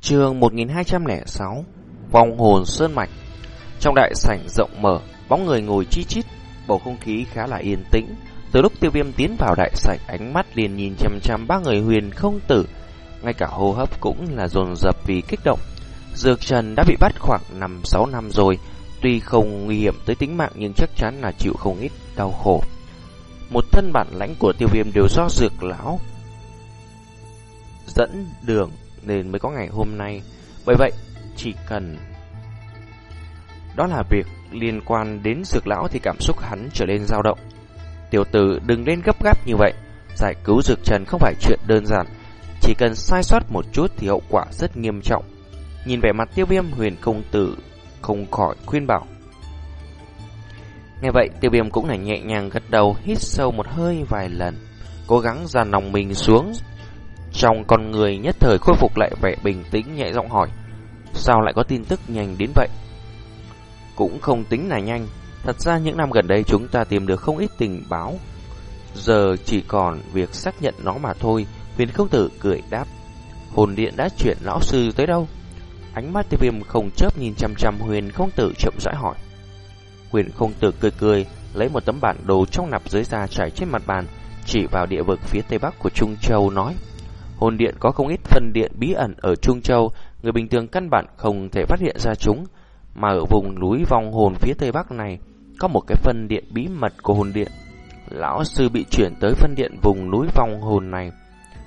Trường 1206 Vòng hồn sơn mạch. Trong đại sảnh rộng mở, Bóng người ngồi chi chít, Bầu không khí khá là yên tĩnh. Từ lúc tiêu viêm tiến vào đại sảnh, Ánh mắt liền nhìn chăm chăm ba người huyền không tử. Ngay cả hô hấp cũng là dồn dập vì kích động. Dược Trần đã bị bắt khoảng 5-6 năm rồi. Tuy không nguy hiểm tới tính mạng, Nhưng chắc chắn là chịu không ít đau khổ. Một thân bản lãnh của tiêu viêm đều do dược lão Dẫn đường nên mới có ngày hôm nay. Bởi vậy, chỉ cần đó là việc liên quan đến dược lão thì cảm xúc hắn trở nên dao động. Tiểu tử đừng nên gấp gáp như vậy, giải cứu dược trần không phải chuyện đơn giản, chỉ cần sai sót một chút thì hậu quả rất nghiêm trọng. Nhìn vẻ mặt tiêu viêm huyền công tử không khỏi khuyên bảo. Nghe vậy tiêu viêm cũng là nhẹ nhàng gật đầu hít sâu một hơi vài lần, cố gắng dàn lòng mình xuống trong con người nhất thời khôi phục lại vẻ bình tĩnh nhẹ giọng hỏi, Sao lại có tin tức nhanh đến vậy? Cũng không tính là nhanh Thật ra những năm gần đây chúng ta tìm được không ít tình báo Giờ chỉ còn việc xác nhận nó mà thôi Huyền không tử cười đáp, Hồn điện đã chuyển lão sư tới đâu? Ánh mắt tiêu viêm không chớp nhìn chăm chăm huyền không tử chậm rãi hỏi Huyền không tử cười cười, Lấy một tấm bản đồ trong nạp dưới da trải trên mặt bàn, Chỉ vào địa vực phía tây bắc của Trung Châu nói Hồn điện có không ít phân điện bí ẩn ở Trung Châu, người bình thường căn bản không thể phát hiện ra chúng. Mà ở vùng núi vong hồn phía tây bắc này, có một cái phân điện bí mật của hồn điện. Lão sư bị chuyển tới phân điện vùng núi vong hồn này.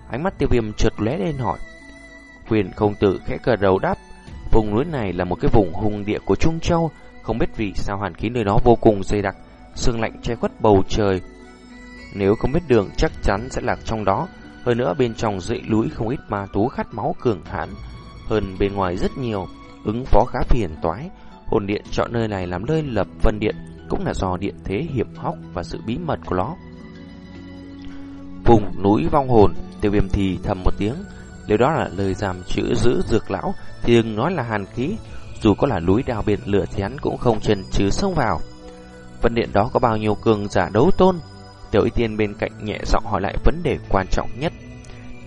Ánh mắt tiêu viêm trượt lé lên hỏi. Huyền không tử khẽ cờ đầu đáp, vùng núi này là một cái vùng hùng địa của Trung Châu, không biết vì sao hàn khí nơi đó vô cùng dày đặc, sương lạnh che khuất bầu trời. Nếu không biết đường chắc chắn sẽ lạc trong đó, hơn nữa bên trong dãy núi không ít ma thú khát máu cường hãn, hơn bên ngoài rất nhiều, ứng phó khá phiền toái. Hồn điện chọn nơi này làm nơi lập vân điện cũng là do điện thế hiểm hóc và sự bí mật của nó. Vùng núi vong hồn, tiêu viêm thì thầm một tiếng, nếu đó là lời giảm chữ giữ dược lão thì đừng nói là hàn khí, dù có là núi đào biển lửa thì hắn cũng không chần chứ xông vào. Vân điện đó có bao nhiêu cường giả đấu tôn? Tiểu Y Tiên bên cạnh nhẹ giọng hỏi lại vấn đề quan trọng nhất.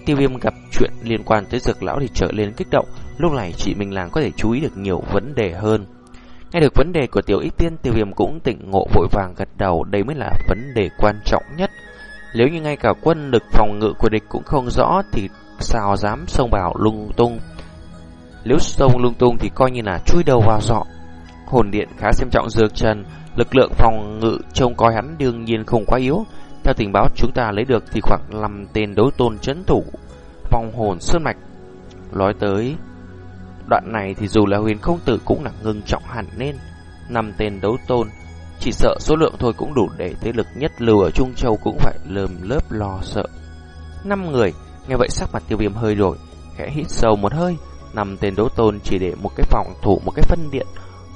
Tiêu viêm gặp chuyện liên quan tới dược lão thì trở lên kích động, lúc này chị Minh Làng có thể chú ý được nhiều vấn đề hơn. Nghe được vấn đề của Tiểu Y Tiên, tiêu viêm cũng tỉnh ngộ vội vàng gật đầu, đây mới là vấn đề quan trọng nhất. Nếu như ngay cả quân lực phòng ngự của địch cũng không rõ thì sao dám xông vào lung tung. Nếu xông lung tung thì coi như là chui đầu vào dọ. Hồn điện khá xem trọng dược trần, lực lượng phòng ngự trông coi hắn đương nhiên không quá yếu, theo tình báo chúng ta lấy được thì khoảng 5 tên đấu tôn chấn thủ vòng hồn sơn mạch. Nói tới đoạn này thì dù là huyền không tử cũng là ngưng trọng hẳn nên. năm tên đấu tôn, chỉ sợ số lượng thôi cũng đủ để thế lực nhất lưu ở Trung Châu cũng phải lơm lớp lo sợ. năm người, nghe vậy sắc mặt tiêu viêm hơi đổi, khẽ hít sâu một hơi. năm tên đấu tôn chỉ để một cái phòng thủ một cái phân điện.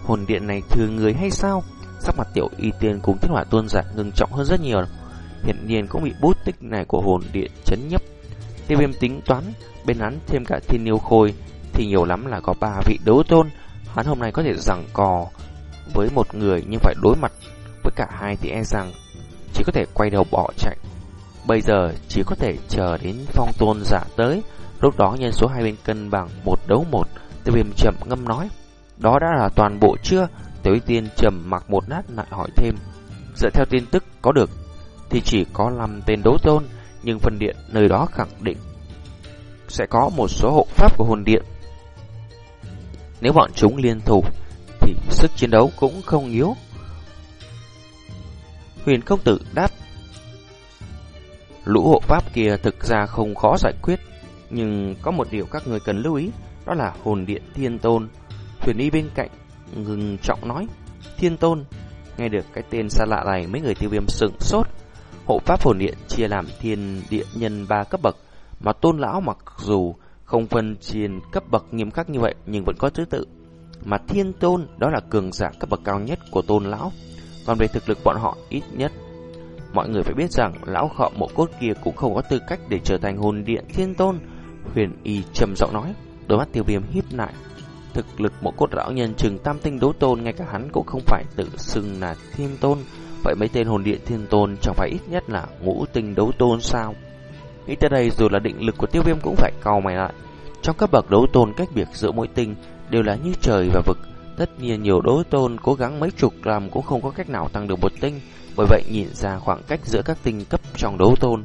Hồn điện này thừa người hay sao? Sắc mặt tiểu y tiên cùng thiết hỏa tuôn giả ngưng trọng hơn rất nhiều hiện nhiên cũng bị bút tích này của hồn điện chấn nhấp. Tiêu viêm tính toán, bên hắn thêm cả thiên yêu khôi, thì nhiều lắm là có ba vị đấu tôn. Hắn hôm nay có thể rằng cò với một người nhưng phải đối mặt với cả hai thì e rằng chỉ có thể quay đầu bỏ chạy. Bây giờ chỉ có thể chờ đến phong tôn giả tới, lúc đó nhân số hai bên cân bằng một đấu một, tiêu viêm chậm ngâm nói. Đó đã là toàn bộ chưa? Tiểu tiên trầm mặc một nát lại hỏi thêm. Dựa theo tin tức có được thì chỉ có 5 tên đấu tôn, nhưng phần điện nơi đó khẳng định sẽ có một số hộ pháp của hồn điện. Nếu bọn chúng liên thủ, thì sức chiến đấu cũng không yếu. Huyền công tử đáp Lũ hộ pháp kia thực ra không khó giải quyết, nhưng có một điều các người cần lưu ý, đó là hồn điện thiên tôn. Huyền y bên cạnh ngừng trọng nói, thiên tôn. Nghe được cái tên xa lạ này, mấy người tiêu viêm sửng sốt. Hộ pháp hồn điện chia làm thiên địa nhân ba cấp bậc, mà tôn lão mặc dù không phân chia cấp bậc nghiêm khắc như vậy nhưng vẫn có thứ tự. Mà thiên tôn đó là cường giả cấp bậc cao nhất của tôn lão, còn về thực lực bọn họ ít nhất. Mọi người phải biết rằng lão khọ mộ cốt kia cũng không có tư cách để trở thành hồn điện thiên tôn. Huyền y trầm giọng nói, đôi mắt tiêu viêm híp lại. Thực lực một cốt lão nhân chừng tam tinh đấu tôn ngay cả hắn cũng không phải tự xưng là thiên tôn Vậy mấy tên hồn điện thiên tôn chẳng phải ít nhất là ngũ tinh đấu tôn sao? Nghĩ tới đây dù là định lực của tiêu viêm cũng phải cau mày lại. Trong các bậc đấu tôn cách biệt giữa mỗi tinh đều là như trời và vực. Tất nhiên nhiều đấu tôn cố gắng mấy chục làm cũng không có cách nào tăng được một tinh, bởi vậy nhìn ra khoảng cách giữa các tinh cấp trong đấu tôn.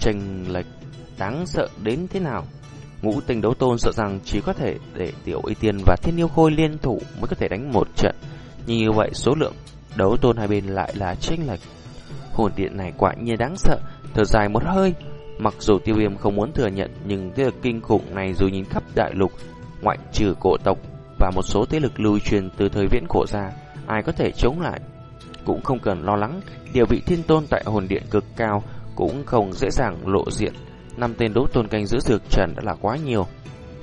Tranh lệch đáng sợ đến thế nào? Ngũ tinh đấu tôn sợ rằng chỉ có thể để tiểu y tiên và thiên yêu khôi liên thủ mới có thể đánh một trận. Nhưng như vậy số lượng đấu tôn hai bên lại là chênh lệch. Hồn điện này quả nhiên đáng sợ, thở dài một hơi. Mặc dù tiêu viêm không muốn thừa nhận nhưng thế lực kinh khủng này dù nhìn khắp đại lục, ngoại trừ cổ tộc và một số thế lực lưu truyền từ thời viễn cổ ra, ai có thể chống lại. Cũng không cần lo lắng, địa vị thiên tôn tại hồn điện cực cao cũng không dễ dàng lộ diện. Năm tên đấu tôn canh giữ dược trần đã là quá nhiều.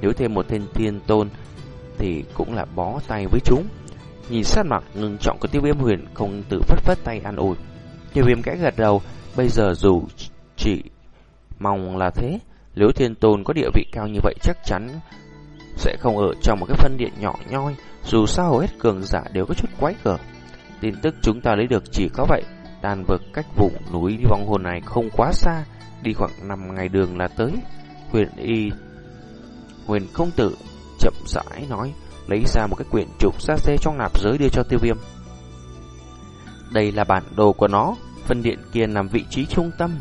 Nếu thêm một tên thiên tôn thì cũng là bó tay với chúng. Nhìn sát mặt ngưng trọng của tiêu viêm huyền không tự phất phất tay an ủi. Tiêu viêm kẽ gật đầu, bây giờ dù chỉ mong là thế, nếu thiên tôn có địa vị cao như vậy chắc chắn sẽ không ở trong một cái phân điện nhỏ nhoi, dù sao hầu hết cường giả đều có chút quái cờ. Tin tức chúng ta lấy được chỉ có vậy, đàn vực cách vùng núi vong hồn này không quá xa, đi khoảng 5 ngày đường là tới. Huyền y Huyền không tử chậm rãi nói, lấy ra một cái quyển trục xa xê trong nạp giới đưa cho tiêu viêm. Đây là bản đồ của nó, phân điện kia nằm vị trí trung tâm.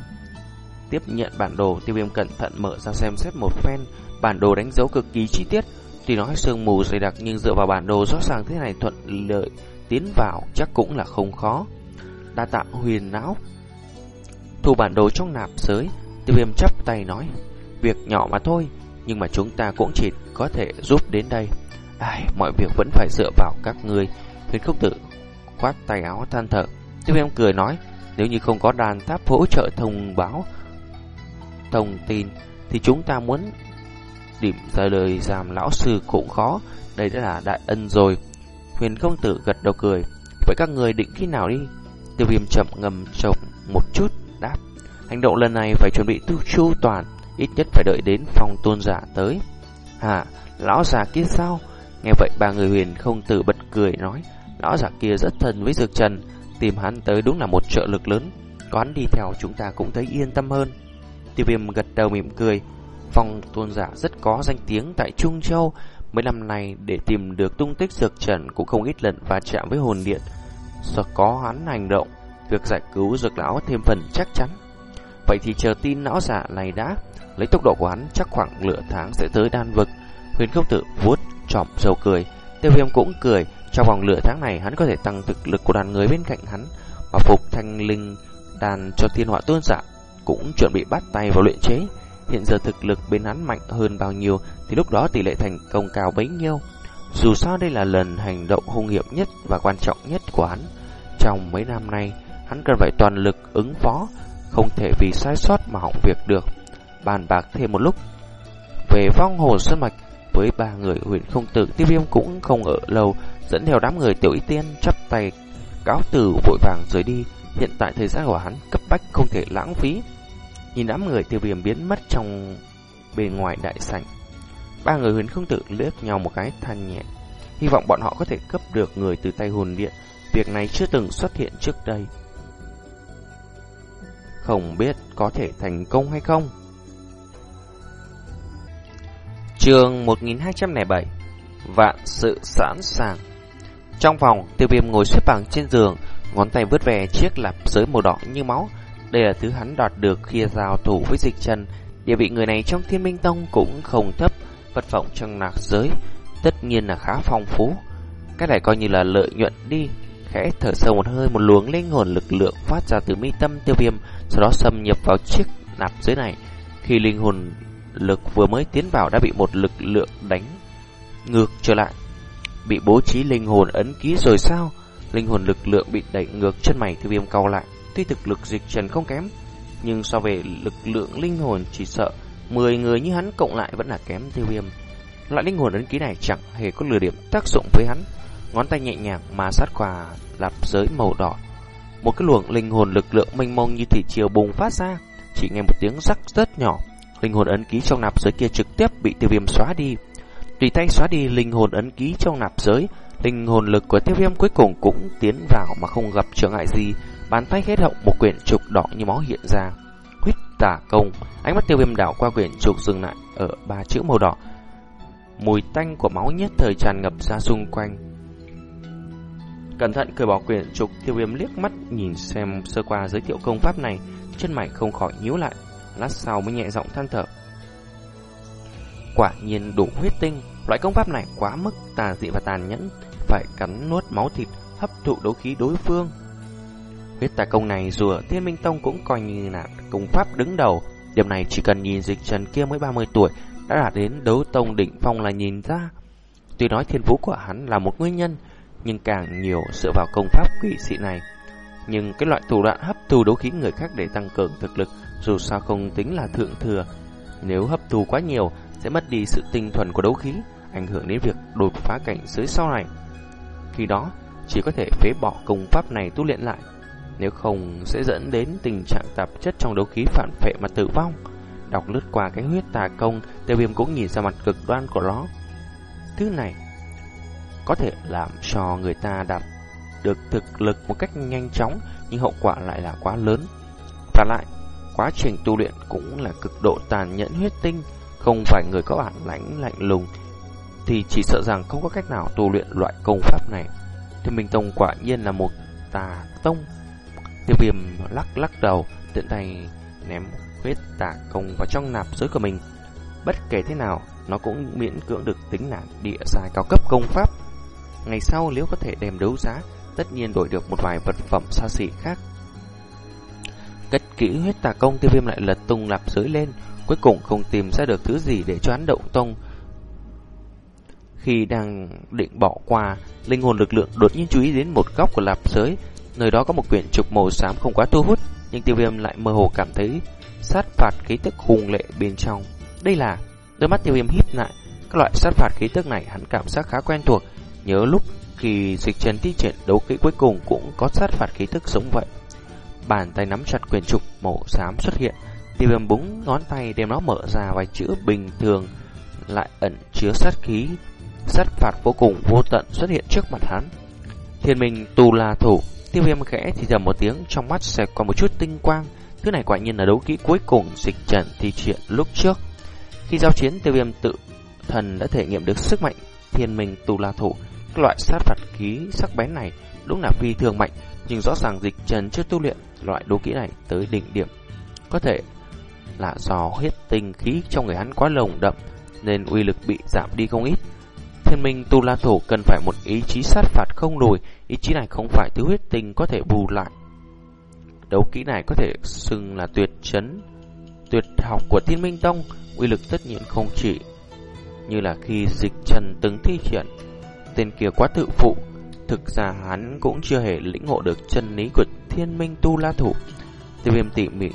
Tiếp nhận bản đồ, tiêu viêm cẩn thận mở ra xem xét một phen, bản đồ đánh dấu cực kỳ chi tiết. Tuy nói sương mù dày đặc nhưng dựa vào bản đồ rõ ràng thế này thuận lợi tiến vào chắc cũng là không khó. Đa tạ huyền não. Thu bản đồ trong nạp giới, tiêu viêm chắp tay nói, việc nhỏ mà thôi, nhưng mà chúng ta cũng chỉ có thể giúp đến đây. Ai, mọi việc vẫn phải dựa vào các ngươi. Huyền Khúc tự khoát tay áo than thở. Tiêu viêm cười nói, nếu như không có đàn tháp hỗ trợ thông báo thông tin, thì chúng ta muốn điểm ra lời giảm lão sư cũng khó. Đây đã là đại ân rồi. Huyền công tử gật đầu cười. Vậy các người định khi nào đi? Tiêu viêm chậm ngầm chồng một chút. Hành động lần này phải chuẩn bị tu chu toàn, ít nhất phải đợi đến phòng tôn giả tới. Hả, lão già kia sao? Nghe vậy ba người huyền không tử bật cười nói, lão già kia rất thân với Dược Trần, tìm hắn tới đúng là một trợ lực lớn. Có hắn đi theo chúng ta cũng thấy yên tâm hơn. Tiêu viêm gật đầu mỉm cười, phong tôn giả rất có danh tiếng tại Trung Châu, mấy năm nay để tìm được tung tích Dược Trần cũng không ít lần va chạm với hồn điện. Do có hắn hành động, việc giải cứu Dược lão thêm phần chắc chắn. Vậy thì chờ tin não giả này đã, lấy tốc độ của hắn chắc khoảng nửa tháng sẽ tới đan vực. Huyền không tử vuốt trọm dầu cười. Tiêu viêm cũng cười. Trong vòng nửa tháng này hắn có thể tăng thực lực của đàn người bên cạnh hắn. Và phục thanh linh đàn cho thiên họa tôn giả cũng chuẩn bị bắt tay vào luyện chế. Hiện giờ thực lực bên hắn mạnh hơn bao nhiêu thì lúc đó tỷ lệ thành công cao bấy nhiêu. Dù sao đây là lần hành động hung hiểm nhất và quan trọng nhất của hắn. Trong mấy năm nay, hắn cần phải toàn lực ứng phó, không thể vì sai sót mà hỏng việc được. Bàn bạc thêm một lúc. Về vong hồ sơn mạch, với ba người huyền không tử tiêu viêm cũng không ở lâu, dẫn theo đám người tiểu y tiên chắp tay cáo từ vội vàng rời đi. Hiện tại thời gian của hắn cấp bách không thể lãng phí. Nhìn đám người tiêu viêm biến mất trong bên ngoài đại sảnh. Ba người huyền không tử liếc nhau một cái than nhẹ. Hy vọng bọn họ có thể cấp được người từ tay hồn điện. Việc này chưa từng xuất hiện trước đây. Không biết có thể thành công hay không? Trường 1207 Vạn sự sẵn sàng. Trong phòng, tiêu viêm ngồi xếp bằng trên giường Ngón tay vứt về chiếc lạp giới màu đỏ như máu. Đây là thứ hắn đoạt được khi giao thủ với dịch trần Địa vị người này trong thiên minh tông cũng không thấp Vật vọng trong nạc giới Tất nhiên là khá phong phú. Cái này coi như là lợi nhuận đi. Khẽ thở sâu một hơi Một luồng linh hồn lực lượng phát ra từ mi tâm tiêu viêm Sau đó xâm nhập vào chiếc nạp dưới này Khi linh hồn lực vừa mới tiến vào đã bị một lực lượng đánh ngược trở lại. Bị bố trí linh hồn ấn ký rồi sao? Linh hồn lực lượng bị đẩy ngược chân mày tiêu viêm cau lại. Tuy thực lực dịch trần không kém, nhưng so về lực lượng linh hồn chỉ sợ 10 người như hắn cộng lại vẫn là kém tiêu viêm. Loại linh hồn ấn ký này chẳng hề có lừa điểm tác dụng với hắn. Ngón tay nhẹ nhàng mà sát quả lạp giới màu đỏ. Một cái luồng linh hồn lực lượng mênh mông như thủy triều bùng phát ra, chỉ nghe một tiếng rắc rất nhỏ Linh hồn ấn ký trong nạp giới kia trực tiếp bị tiêu viêm xóa đi. Tùy tay xóa đi linh hồn ấn ký trong nạp giới, linh hồn lực của tiêu viêm cuối cùng cũng tiến vào mà không gặp trở ngại gì. Bàn tay khét hậu một quyển trục đỏ như máu hiện ra. Huyết tả công, ánh mắt tiêu viêm đảo qua quyển trục dừng lại ở ba chữ màu đỏ. Mùi tanh của máu nhất thời tràn ngập ra xung quanh. Cẩn thận cởi bỏ quyển trục, tiêu viêm liếc mắt nhìn xem sơ qua giới thiệu công pháp này, chân mày không khỏi nhíu lại, lát sau mới nhẹ giọng than thở. Quả nhiên đủ huyết tinh, loại công pháp này quá mức tà dị và tàn nhẫn, phải cắn nuốt máu thịt, hấp thụ đấu khí đối phương. Huyết tà công này dù ở Thiên Minh Tông cũng coi như là công pháp đứng đầu, điểm này chỉ cần nhìn dịch trần kia mới 30 tuổi đã đạt đến đấu tông đỉnh phong là nhìn ra. Tuy nói thiên phú của hắn là một nguyên nhân, nhưng càng nhiều dựa vào công pháp quỷ dị này. Nhưng cái loại thủ đoạn hấp thu đấu khí người khác để tăng cường thực lực dù sao không tính là thượng thừa. Nếu hấp thu quá nhiều sẽ mất đi sự tinh thuần của đấu khí, ảnh hưởng đến việc đột phá cảnh giới sau này. Khi đó, chỉ có thể phế bỏ công pháp này tu luyện lại. Nếu không sẽ dẫn đến tình trạng tạp chất trong đấu khí phản phệ mà tử vong. Đọc lướt qua cái huyết tà công, tiêu viêm cũng nhìn ra mặt cực đoan của nó. Thứ này có thể làm cho người ta đạt được thực lực một cách nhanh chóng, nhưng hậu quả lại là quá lớn. Và lại, quá trình tu luyện cũng là cực độ tàn nhẫn huyết tinh, không phải người có bản lãnh lạnh lùng, thì chỉ sợ rằng không có cách nào tu luyện loại công pháp này. Thiên Minh Tông quả nhiên là một tà tông. Tiêu viêm lắc lắc đầu, tiện tay ném huyết tà công vào trong nạp giới của mình. Bất kể thế nào, nó cũng miễn cưỡng được tính là địa sai cao cấp công pháp. Ngày sau nếu có thể đem đấu giá, tất nhiên đổi được một vài vật phẩm xa xỉ khác. Cất kỹ huyết tà công tiêu viêm lại lật tung lạp giới lên, cuối cùng không tìm ra được thứ gì để cho hắn động tông. Khi đang định bỏ qua, linh hồn lực lượng đột nhiên chú ý đến một góc của lạp giới, nơi đó có một quyển trục màu xám không quá thu hút, nhưng tiêu viêm lại mơ hồ cảm thấy sát phạt khí tức hùng lệ bên trong. Đây là, đôi mắt tiêu viêm híp lại, các loại sát phạt khí tức này hắn cảm giác khá quen thuộc, nhớ lúc khi dịch trần thi triển đấu kỹ cuối cùng cũng có sát phạt khí tức giống vậy. Bàn tay nắm chặt quyền trục màu xám xuất hiện, tiêu viêm búng ngón tay đem nó mở ra vài chữ bình thường lại ẩn chứa sát khí, sát phạt vô cùng vô tận xuất hiện trước mặt hắn. Thiên minh tu la thủ, tiêu viêm khẽ thì thầm một tiếng trong mắt sẽ có một chút tinh quang, thứ này quả nhiên là đấu kỹ cuối cùng dịch trần thi triển lúc trước. Khi giao chiến, tiêu viêm tự thần đã thể nghiệm được sức mạnh thiên minh tu la thủ, loại sát phạt khí sắc bén này đúng là phi thường mạnh, nhưng rõ ràng dịch trần chưa tu luyện loại đấu kỹ này tới đỉnh điểm. Có thể là do huyết tinh khí trong người hắn quá lồng đậm nên uy lực bị giảm đi không ít. Thiên minh tu la thủ cần phải một ý chí sát phạt không lùi, ý chí này không phải thứ huyết tinh có thể bù lại. Đấu kỹ này có thể xưng là tuyệt chấn, tuyệt học của thiên minh tông, uy lực tất nhiên không chỉ như là khi dịch trần từng thi triển. Tên kia quá tự phụ, thực ra hắn cũng chưa hề lĩnh ngộ được chân lý của thiên minh tu la thủ. Tiêu viêm tỉ mỉ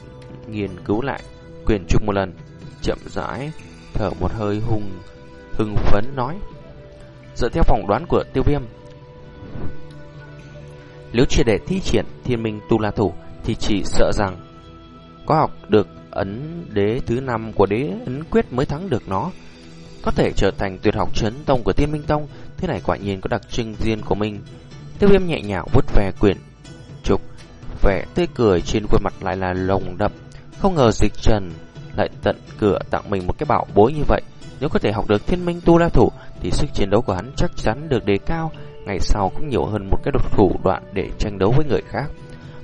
nghiên cứu lại quyền trục một lần, chậm rãi, thở một hơi hùng, hưng phấn nói. Dựa theo phỏng đoán của tiêu viêm, nếu chỉ để thi triển thiên minh tu la thủ thì chỉ sợ rằng có học được ấn đế thứ năm của đế ấn quyết mới thắng được nó. Có thể trở thành tuyệt học chấn tông của thiên minh tông, thế này quả nhiên có đặc trưng riêng của mình. Tiêu viêm nhẹ nhàng vuốt về quyển trục, vẻ tươi cười trên khuôn mặt lại là lồng đậm. Không ngờ dịch trần lại tận cửa tặng mình một cái bảo bối như vậy. Nếu có thể học được thiên minh tu la thủ thì sức chiến đấu của hắn chắc chắn được đề cao, ngày sau cũng nhiều hơn một cái độc thủ đoạn để tranh đấu với người khác.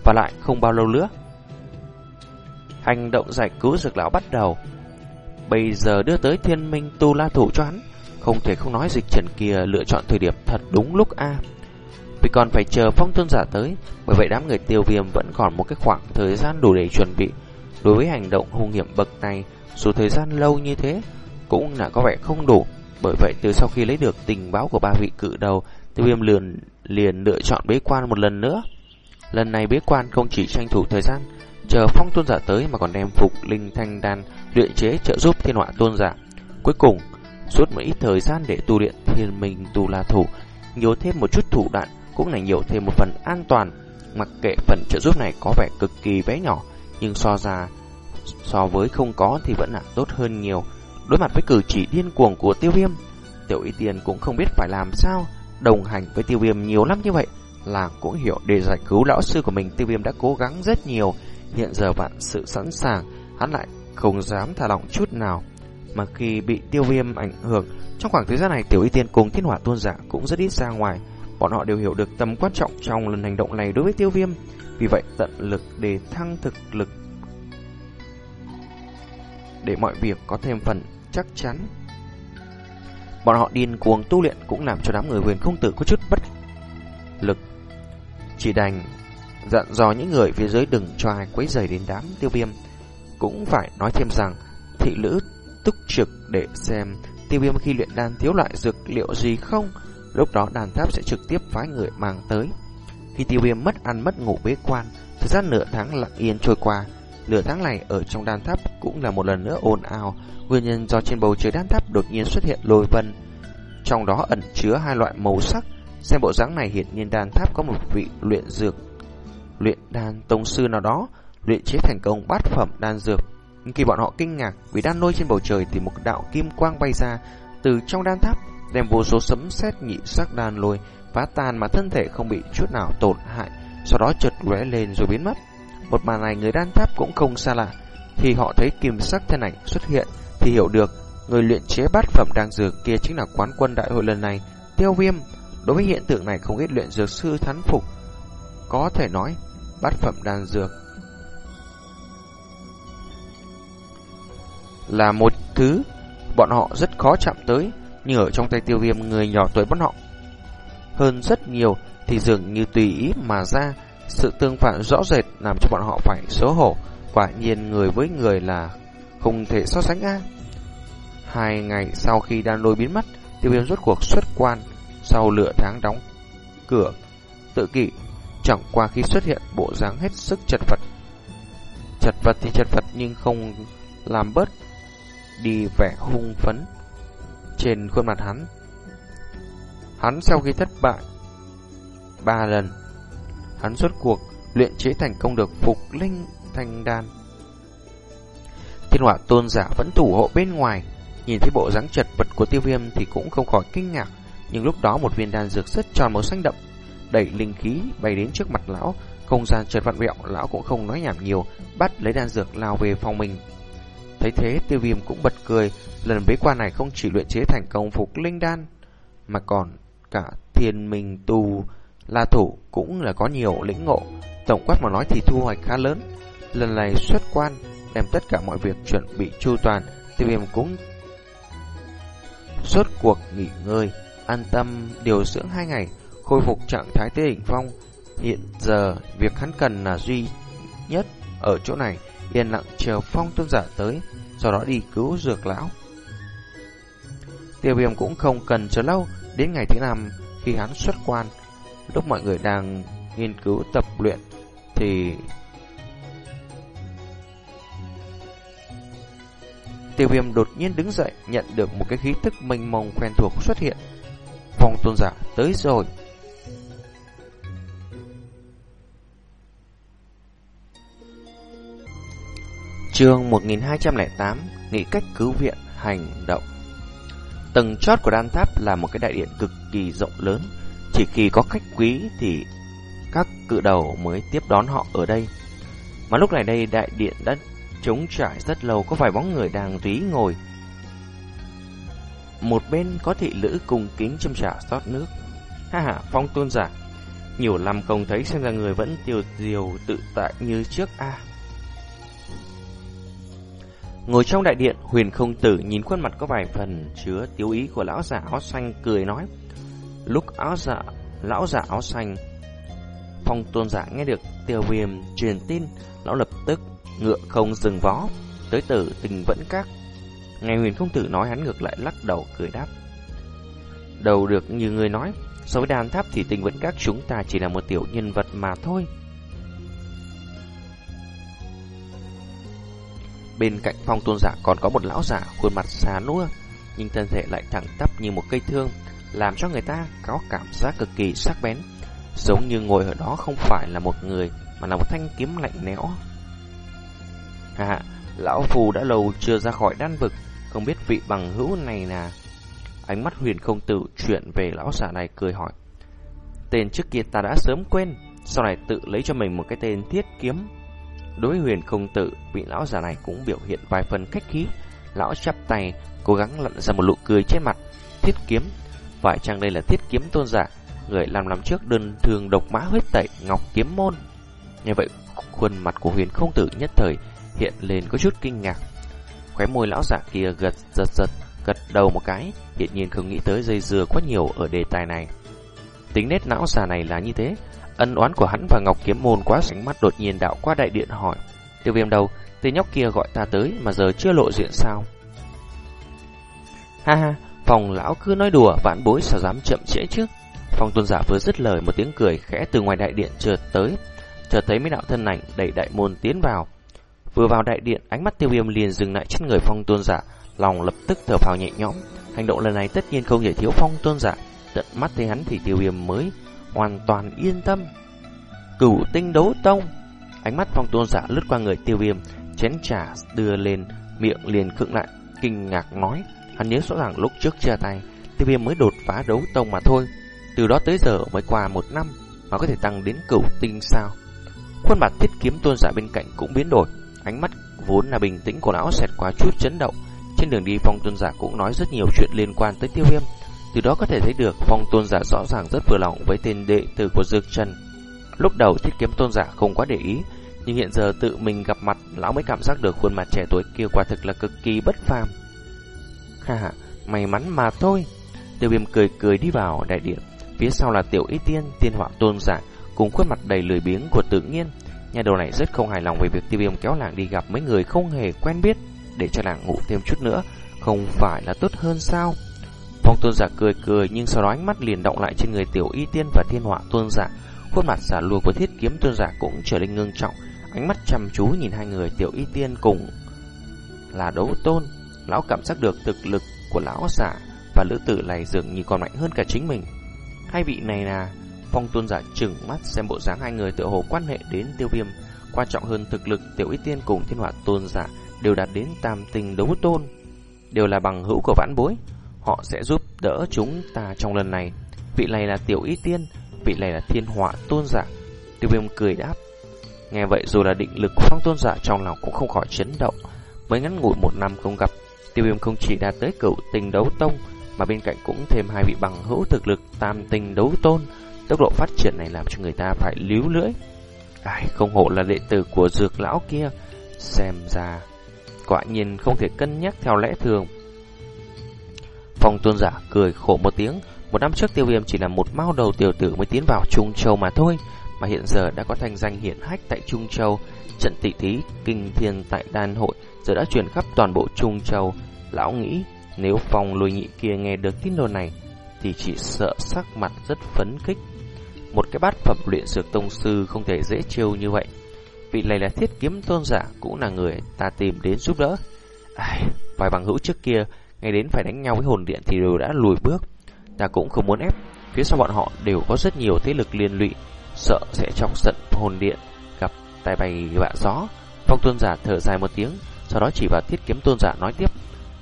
Và lại không bao lâu nữa, hành động giải cứu dược lão bắt đầu. Bây giờ đưa tới thiên minh tu la thủ cho hắn, không thể không nói dịch trần kia lựa chọn thời điểm thật đúng lúc a. Vì còn phải chờ phong tôn giả tới, bởi vậy đám người tiêu viêm vẫn còn một cái khoảng thời gian đủ để chuẩn bị. Đối với hành động hung hiểm bậc này, dù thời gian lâu như thế, cũng là có vẻ không đủ. Bởi vậy từ sau khi lấy được tình báo của ba vị cự đầu, tiêu viêm liền, liền lựa chọn bế quan một lần nữa. Lần này bế quan không chỉ tranh thủ thời gian, chờ phong tôn giả tới mà còn đem phục linh thanh đan luyện chế trợ giúp thiên họa tôn giả. Cuối cùng, suốt một ít thời gian để tu luyện thiên minh tu la thủ, nhiều thêm một chút thủ đoạn cũng là nhiều thêm một phần an toàn. Mặc kệ phần trợ giúp này có vẻ cực kỳ bé nhỏ, nhưng so ra so với không có thì vẫn là tốt hơn nhiều. Đối mặt với cử chỉ điên cuồng của tiêu viêm, tiểu y tiền cũng không biết phải làm sao. Đồng hành với tiêu viêm nhiều lắm như vậy, là cũng hiểu để giải cứu lão sư của mình tiêu viêm đã cố gắng rất nhiều. Hiện giờ vạn sự sẵn sàng, hắn lại không dám thả lỏng chút nào. Mà khi bị tiêu viêm ảnh hưởng, trong khoảng thời gian này tiểu y tiên cùng thiên hỏa tôn giả cũng rất ít ra ngoài. Bọn họ đều hiểu được tầm quan trọng trong lần hành động này đối với tiêu viêm. Vì vậy tận lực để thăng thực lực để mọi việc có thêm phần chắc chắn. Bọn họ điên cuồng tu luyện cũng làm cho đám người huyền không tử có chút bất lực. Chỉ đành dặn dò những người phía dưới đừng cho ai quấy rầy đến đám tiêu viêm. Cũng phải nói thêm rằng thị lữ túc trực để xem tiêu viêm khi luyện đan thiếu loại dược liệu gì không. Lúc đó đàn tháp sẽ trực tiếp phái người mang tới. Khi tiêu viêm mất ăn mất ngủ bế quan, thời gian nửa tháng lặng yên trôi qua, Nửa tháng này ở trong đan tháp cũng là một lần nữa ồn ào, nguyên nhân do trên bầu trời đan tháp đột nhiên xuất hiện lôi vân. Trong đó ẩn chứa hai loại màu sắc, xem bộ dáng này hiện nhiên đan tháp có một vị luyện dược, luyện đan tông sư nào đó, luyện chế thành công bát phẩm đan dược. Nhưng khi bọn họ kinh ngạc vì đan lôi trên bầu trời thì một đạo kim quang bay ra từ trong đan tháp, đem vô số sấm sét nhị sắc đan lôi phá tan mà thân thể không bị chút nào tổn hại, sau đó chợt lóe lên rồi biến mất. Một màn này người đan tháp cũng không xa lạ. Khi họ thấy kim sắc thân ảnh xuất hiện thì hiểu được người luyện chế bát phẩm đang dược kia chính là quán quân đại hội lần này, Tiêu Viêm. Đối với hiện tượng này không ít luyện dược sư thán phục. Có thể nói, bát phẩm đan dược là một thứ bọn họ rất khó chạm tới, nhưng ở trong tay Tiêu Viêm người nhỏ tuổi bọn họ hơn rất nhiều thì dường như tùy ý mà ra sự tương phản rõ rệt làm cho bọn họ phải xấu hổ. Quả nhiên người với người là không thể so sánh a. Hai ngày sau khi đan lôi biến mất, tiêu viêm rốt cuộc xuất quan sau lửa tháng đóng cửa. Tự kỷ, chẳng qua khi xuất hiện bộ dáng hết sức chật vật. Chật vật thì chật vật nhưng không làm bớt đi vẻ hung phấn trên khuôn mặt hắn. Hắn sau khi thất bại ba lần hắn rốt cuộc luyện chế thành công được phục linh thanh đan. Thiên hỏa tôn giả vẫn thủ hộ bên ngoài, nhìn thấy bộ dáng chật vật của tiêu viêm thì cũng không khỏi kinh ngạc, nhưng lúc đó một viên đan dược rất tròn màu xanh đậm, đẩy linh khí bay đến trước mặt lão, không gian chợt vặn vẹo, lão cũng không nói nhảm nhiều, bắt lấy đan dược lao về phòng mình. Thấy thế, tiêu viêm cũng bật cười, lần bế quan này không chỉ luyện chế thành công phục linh đan, mà còn cả thiên minh tu La thủ cũng là có nhiều lĩnh ngộ, tổng quát mà nói thì thu hoạch khá lớn. Lần này xuất quan, đem tất cả mọi việc chuẩn bị chu toàn, tiêu viêm cũng suốt cuộc nghỉ ngơi, an tâm điều dưỡng hai ngày, khôi phục trạng thái tê đỉnh phong. Hiện giờ, việc hắn cần là duy nhất ở chỗ này, yên lặng chờ phong tôn giả tới, sau đó đi cứu dược lão. Tiêu viêm cũng không cần chờ lâu, đến ngày thứ năm khi hắn xuất quan, Lúc mọi người đang nghiên cứu tập luyện thì Tiêu viêm đột nhiên đứng dậy nhận được một cái khí tức mênh mông quen thuộc xuất hiện. Phong tôn giả tới rồi. Chương 1208 Nghĩ cách cứu viện hành động Tầng chót của đan tháp là một cái đại điện cực kỳ rộng lớn chỉ khi có khách quý thì các cự đầu mới tiếp đón họ ở đây. Mà lúc này đây đại điện đã trống trải rất lâu có vài bóng người đang túy ngồi. Một bên có thị lữ cùng kính châm trà rót nước. Ha ha, phong tôn giả. Nhiều năm không thấy xem ra người vẫn tiêu diều tự tại như trước a. Ngồi trong đại điện, huyền không tử nhìn khuôn mặt có vài phần chứa tiếu ý của lão giả áo xanh cười nói. Lúc áo giả, lão giả áo xanh, phong tôn giả nghe được tiêu viêm truyền tin, lão lập tức ngựa không dừng vó, tới tử tình vẫn các. Ngày huyền không tử nói hắn ngược lại lắc đầu cười đáp. Đầu được như người nói, so với đàn tháp thì tình vẫn các chúng ta chỉ là một tiểu nhân vật mà thôi. Bên cạnh phong tôn giả còn có một lão giả khuôn mặt xá nua, nhưng thân thể lại thẳng tắp như một cây thương, làm cho người ta có cảm giác cực kỳ sắc bén, giống như ngồi ở đó không phải là một người, mà là một thanh kiếm lạnh lẽo. Hà, lão phù đã lâu chưa ra khỏi đan vực, không biết vị bằng hữu này là... Ánh mắt huyền không tự chuyện về lão giả này cười hỏi. Tên trước kia ta đã sớm quên, sau này tự lấy cho mình một cái tên thiết kiếm. Đối với huyền không tự, vị lão già này cũng biểu hiện vài phần cách khí. Lão chắp tay, cố gắng lặn ra một nụ cười trên mặt. Thiết kiếm, phải chăng đây là thiết kiếm tôn giả, người làm năm trước đơn thường độc mã huyết tẩy ngọc kiếm môn. Như vậy, khuôn mặt của huyền không tử nhất thời hiện lên có chút kinh ngạc. Khóe môi lão giả kia gật giật giật, gật đầu một cái, hiện nhiên không nghĩ tới dây dưa quá nhiều ở đề tài này. Tính nét lão già này là như thế, ân oán của hắn và Ngọc Kiếm Môn quá sánh mắt đột nhiên đạo qua đại điện hỏi. Tiêu viêm đầu tên nhóc kia gọi ta tới mà giờ chưa lộ diện sao? Ha ha, phòng lão cứ nói đùa, vãn bối sao dám chậm trễ chứ? Phòng tôn giả vừa dứt lời một tiếng cười khẽ từ ngoài đại điện chợt tới, chợt thấy mấy đạo thân ảnh đẩy đại môn tiến vào. Vừa vào đại điện, ánh mắt tiêu viêm liền dừng lại trên người phong tôn giả, lòng lập tức thở phào nhẹ nhõm. Hành động lần này tất nhiên không thể thiếu phong tôn giả, tận mắt thấy hắn thì tiêu viêm mới hoàn toàn yên tâm. Cửu tinh đấu tông, ánh mắt phong tôn giả lướt qua người tiêu viêm, chén trà đưa lên, miệng liền khựng lại, kinh ngạc nói. Hắn nhớ rõ ràng lúc trước chia tay, tiêu viêm mới đột phá đấu tông mà thôi. Từ đó tới giờ mới qua một năm mà có thể tăng đến cửu tinh sao. Khuôn mặt thiết kiếm tôn giả bên cạnh cũng biến đổi, ánh mắt vốn là bình tĩnh của lão xẹt qua chút chấn động. Trên đường đi phong tôn giả cũng nói rất nhiều chuyện liên quan tới tiêu viêm. Từ đó có thể thấy được phong tôn giả rõ ràng rất vừa lòng với tên đệ tử của Dược Trần. Lúc đầu thiết kiếm tôn giả không quá để ý, nhưng hiện giờ tự mình gặp mặt, lão mới cảm giác được khuôn mặt trẻ tuổi kia quả thực là cực kỳ bất phàm. Ha ha, may mắn mà thôi. Tiêu viêm cười cười đi vào đại điện. Phía sau là tiểu y tiên, tiên họa tôn giả, cùng khuôn mặt đầy lười biếng của tự nhiên. Nhà đầu này rất không hài lòng về việc tiêu viêm kéo làng đi gặp mấy người không hề quen biết, để cho làng ngủ thêm chút nữa, không phải là tốt hơn sao? Phong tôn giả cười cười nhưng sau đó ánh mắt liền động lại trên người tiểu y tiên và thiên họa tôn giả. Khuôn mặt giả lùa của thiết kiếm tôn giả cũng trở nên ngưng trọng, ánh mắt chăm chú nhìn hai người tiểu y tiên cùng là đấu tôn. Lão cảm giác được thực lực của lão giả và lữ tử này dường như còn mạnh hơn cả chính mình. Hai vị này là phong tôn giả chừng mắt xem bộ dáng hai người tự hồ quan hệ đến tiêu viêm. Quan trọng hơn thực lực tiểu y tiên cùng thiên họa tôn giả đều đạt đến tam tình đấu tôn. Đều là bằng hữu của vãn bối. Họ sẽ giúp đỡ chúng ta trong lần này. Vị này là tiểu y tiên, vị này là thiên họa tôn giả. Tiêu viêm cười đáp. Nghe vậy dù là định lực của phong tôn giả trong lòng cũng không khỏi chấn động. Mới ngắn ngủi một năm không gặp, tiêu viêm không chỉ đạt tới cựu tình đấu tông, mà bên cạnh cũng thêm hai vị bằng hữu thực lực tam tình đấu tôn. Tốc độ phát triển này làm cho người ta phải líu lưỡi. Ai, không hộ là đệ tử của dược lão kia. Xem ra, quả nhiên không thể cân nhắc theo lẽ thường. Phong tôn giả cười khổ một tiếng. Một năm trước tiêu viêm chỉ là một mao đầu tiểu tử mới tiến vào Trung Châu mà thôi. Mà hiện giờ đã có thành danh hiển hách tại Trung Châu. Trận tỷ thí kinh thiên tại đan hội giờ đã truyền khắp toàn bộ Trung Châu. Lão nghĩ nếu phong lùi nhị kia nghe được tin đồn này thì chỉ sợ sắc mặt rất phấn khích. Một cái bát phẩm luyện dược tông sư không thể dễ chiêu như vậy. Vị này là thiết kiếm tôn giả cũng là người ta tìm đến giúp đỡ. Ai, vài bằng hữu trước kia ngay đến phải đánh nhau với hồn điện thì đều đã lùi bước. Ta cũng không muốn ép. Phía sau bọn họ đều có rất nhiều thế lực liên lụy, sợ sẽ chọc giận hồn điện gặp tai bay vạ gió. Phong tôn giả thở dài một tiếng, sau đó chỉ vào thiết kiếm tôn giả nói tiếp.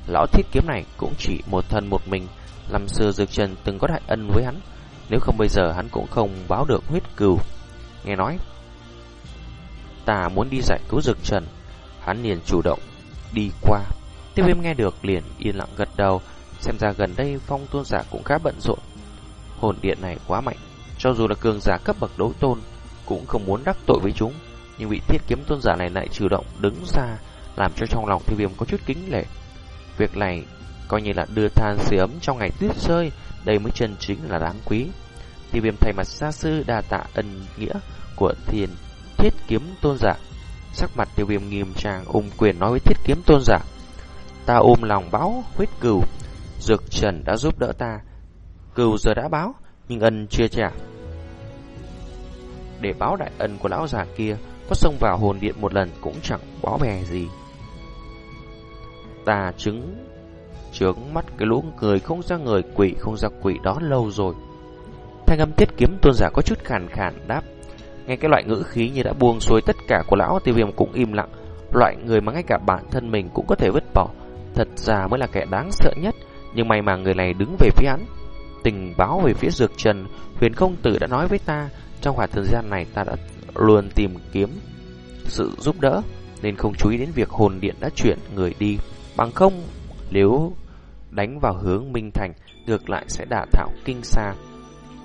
Lão thiết kiếm này cũng chỉ một thân một mình, làm xưa dược trần từng có đại ân với hắn. Nếu không bây giờ hắn cũng không báo được huyết cừu. Nghe nói, ta muốn đi giải cứu dược trần, hắn liền chủ động đi qua. Tiêu viêm nghe được liền yên lặng gật đầu, xem ra gần đây phong tôn giả cũng khá bận rộn. Hồn điện này quá mạnh, cho dù là cường giả cấp bậc đấu tôn, cũng không muốn đắc tội với chúng. Nhưng vị thiết kiếm tôn giả này lại chủ động đứng ra, làm cho trong lòng tiêu viêm có chút kính lệ. Việc này coi như là đưa than sưởi ấm trong ngày tuyết rơi, đây mới chân chính là đáng quý. Tiêu viêm thay mặt gia sư đa tạ ân nghĩa của thiền thiết kiếm tôn giả. Sắc mặt tiêu viêm nghiêm trang ôm quyền nói với thiết kiếm tôn giả. Ta ôm lòng báo huyết cừu, dược trần đã giúp đỡ ta. Cừu giờ đã báo, nhưng ân chưa trả. Để báo đại ân của lão già kia, có xông vào hồn điện một lần cũng chẳng bó bè gì. Ta chứng trướng mắt cái lũ người không ra người quỷ không ra quỷ đó lâu rồi. Thanh âm tiết kiếm tôn giả có chút khàn khàn đáp. Nghe cái loại ngữ khí như đã buông xuôi tất cả của lão tiêu viêm cũng im lặng. Loại người mà ngay cả bản thân mình cũng có thể vứt bỏ. Thật ra mới là kẻ đáng sợ nhất. Nhưng may mà người này đứng về phía hắn. Tình báo về phía dược trần, huyền không tử đã nói với ta. Trong khoảng thời gian này ta đã luôn tìm kiếm sự giúp đỡ, nên không chú ý đến việc hồn điện đã chuyển người đi. Bằng không, nếu đánh vào hướng Minh Thành, ngược lại sẽ đả thảo kinh xa.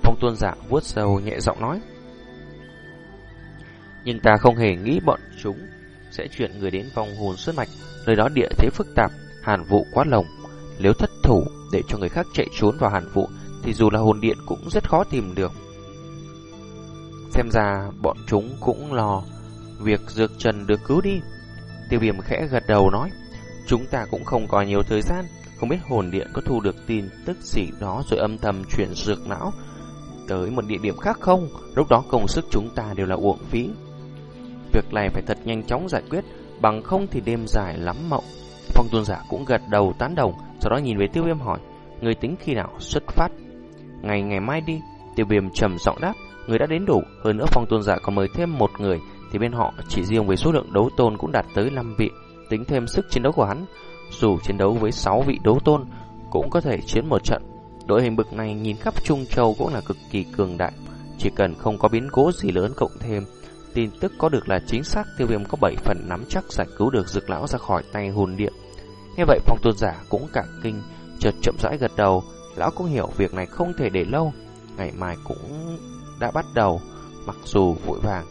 Phong tuôn giả dạ vuốt sâu nhẹ giọng nói. Nhưng ta không hề nghĩ bọn chúng sẽ chuyển người đến vòng hồn xuất mạch, nơi đó địa thế phức tạp, hàn vụ quá lồng. Nếu thất thủ để cho người khác chạy trốn vào hàn vụ, thì dù là hồn điện cũng rất khó tìm được. Xem ra bọn chúng cũng lo việc dược trần được cứu đi. Tiêu viêm khẽ gật đầu nói, chúng ta cũng không có nhiều thời gian, không biết hồn điện có thu được tin tức gì đó rồi âm thầm chuyển dược não tới một địa điểm khác không, lúc đó công sức chúng ta đều là uổng phí. Việc này phải thật nhanh chóng giải quyết, bằng không thì đêm dài lắm mộng. Phong tuôn giả cũng gật đầu tán đồng, sau đó nhìn về tiêu viêm hỏi, người tính khi nào xuất phát? Ngày ngày mai đi, tiêu viêm trầm giọng đáp, người đã đến đủ, hơn nữa phong tuôn giả còn mời thêm một người, thì bên họ chỉ riêng với số lượng đấu tôn cũng đạt tới 5 vị, tính thêm sức chiến đấu của hắn. Dù chiến đấu với 6 vị đấu tôn, cũng có thể chiến một trận. Đội hình bực này nhìn khắp Trung Châu cũng là cực kỳ cường đại, chỉ cần không có biến cố gì lớn cộng thêm Tin tức có được là chính xác tiêu viêm có 7 phần nắm chắc giải cứu được dược lão ra khỏi tay hồn điện. Nghe vậy phong tôn giả cũng cả kinh, chợt chậm rãi gật đầu, lão cũng hiểu việc này không thể để lâu, ngày mai cũng đã bắt đầu, mặc dù vội vàng,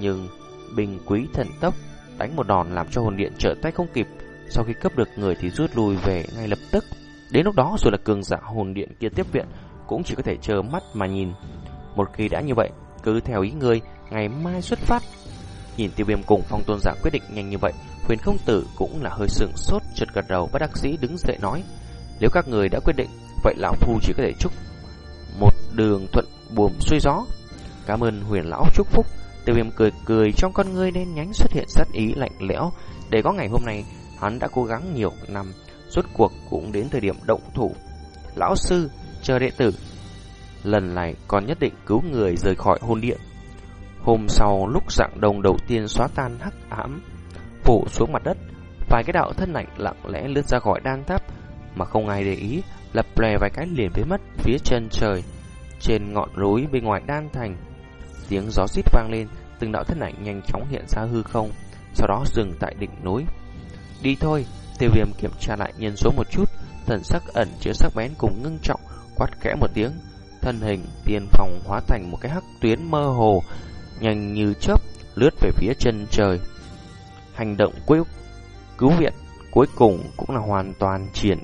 nhưng bình quý thần tốc đánh một đòn làm cho hồn điện trở tay không kịp, sau khi cấp được người thì rút lui về ngay lập tức. Đến lúc đó rồi là cường giả hồn điện kia tiếp viện cũng chỉ có thể chờ mắt mà nhìn. Một khi đã như vậy, cứ theo ý ngươi, ngày mai xuất phát. Nhìn tiêu viêm cùng phong tôn giả quyết định nhanh như vậy, huyền không tử cũng là hơi sừng sốt, chợt gật đầu bất đắc sĩ đứng dậy nói. Nếu các người đã quyết định, vậy lão phu chỉ có thể chúc một đường thuận buồm xuôi gió. Cảm ơn huyền lão chúc phúc. Tiêu viêm cười cười trong con ngươi đen nhánh xuất hiện sát ý lạnh lẽo. Để có ngày hôm nay, hắn đã cố gắng nhiều năm, rốt cuộc cũng đến thời điểm động thủ. Lão sư, chờ đệ tử. Lần này còn nhất định cứu người rời khỏi hôn điện. Hôm sau lúc dạng đông đầu tiên xóa tan hắc ám, phủ xuống mặt đất, vài cái đạo thân lạnh lặng lẽ lướt ra khỏi đan tháp mà không ai để ý, lập lè vài cái liền biến mất phía chân trời. Trên ngọn núi bên ngoài đan thành, tiếng gió xít vang lên, từng đạo thân ảnh nhanh chóng hiện ra hư không, sau đó dừng tại đỉnh núi. Đi thôi, tiêu viêm kiểm tra lại nhân số một chút, thần sắc ẩn chứa sắc bén cùng ngưng trọng, quát kẽ một tiếng. Thân hình tiên phòng hóa thành một cái hắc tuyến mơ hồ, nhanh như chớp lướt về phía chân trời. Hành động cứu viện cuối cùng cũng là hoàn toàn triển